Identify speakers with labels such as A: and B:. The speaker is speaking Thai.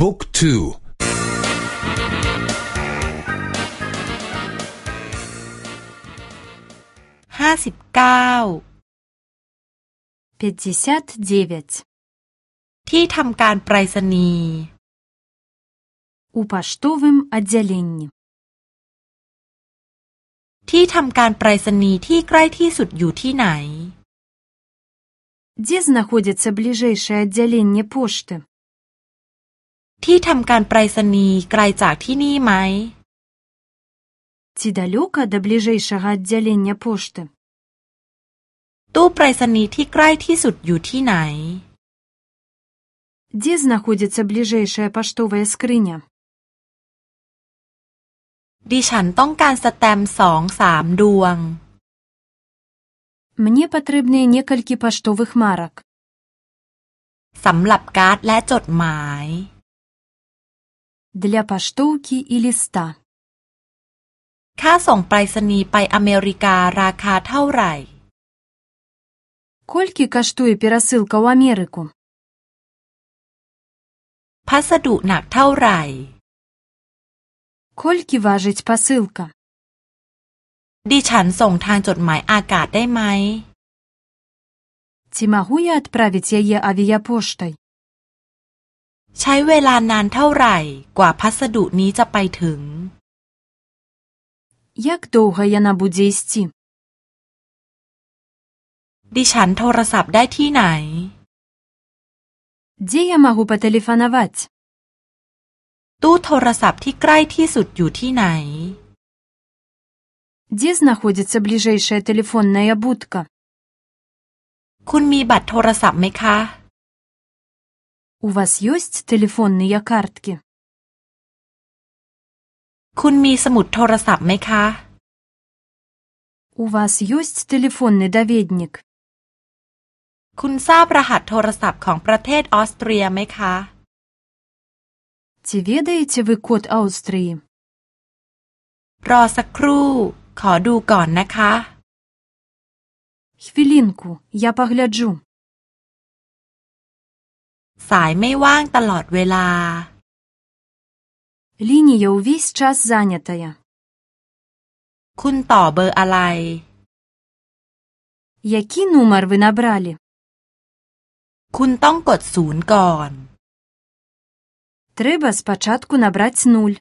A: บุ๊กทู
B: ห้าสิบเก้า
C: пятьдесят девять
B: ที่ทำการไปรษณีย์
C: у поштовым отделении
B: ที่ทำการไปรษณีย์ที่ใกล้ที่สุดอยู่ที่ไหน
C: где находится ближайшее отделение почты
B: ที่ทำการไปรษณีย์ไกลจากที่นี่ไหม
C: Ці далеко до ближайшего отделения почты
B: ตู้ไปรษณีย์ที่ใกล้ที่สุดอยู่ที่ไหน
C: где находится ближайшая поштовая скрыня
B: ดิฉันต้องการสแตมป์สองสามดวง
C: Мне патрэбныя некалькі паштовых марак
B: สำหรับการ์ดและจดหมาย
C: для паштоўкі і ліста
B: ค่าส่งไปรษณีย์ไปอเมริการาคาเท่าไหร่
C: Колькі каштуе перасылка ў Амерыку?
B: พัสดุหนักเท่าไหร่
C: Колькі важыць пасылка?
B: ดิฉันส่งทางจดหมายอากาศได้ไหม
C: Ці магу я адправіць яе авіяпоштай?
B: ใช้เวลานานเท่าไหร่กว่าพัสดุนี้จะไปถึง
C: Як доўга яна будзе ісці?
B: ดิฉันโทรศัพท์ได้ที่ไหน
C: Дзе я магу патэлефанаваць?
B: ตู้โทรศัพท์ที่ใกล้ที่สุดอยู่ที่ไหน
C: Дзе знаходзіцца бліжэйшая тэлефонная будка?
B: คุณมีบัตรโทรศัพท์ไหมคะ
C: У вас ёсць тэлефонныя карткі?
B: คุณมีสมุดโทรศัพท์ไหมคะ
C: У вас ёсць тэлефонны даведнік?
B: คุณทราบรหัสโทรศัพท์ของประเทศออสเตรียไหมคะ
C: Ці ведаеце вы код Аўстрыі?
B: รอสักครู่ ขอดูก่อนนะคะ
C: Хвілінку, я пагляджу.
B: สายไม่ว่างตลอดเวลา
C: Лінія ўвесь час занятая.
B: คุณต่อเบอร์อะไร
C: Які нумар вы набралі?
B: คุณต้องกดศูนย์ก่อน
C: Трэба спачатку набраць нуль.